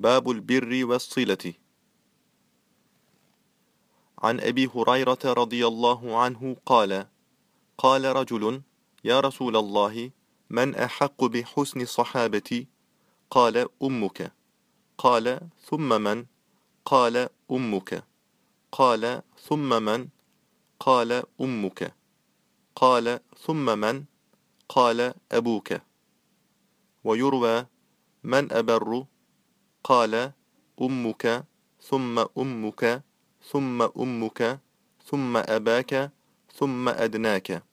باب البر والصلة. عن أبي هريرة رضي الله عنه قال قال رجل يا رسول الله من أحق بحسن الصحابة قال أمك. قال ثم من قال أمك. قال ثم من قال أمك. قال ثم من قال أبوك. ويروى من أبر؟ قال أمك ثم أمك ثم أمك ثم أباك ثم أدناك.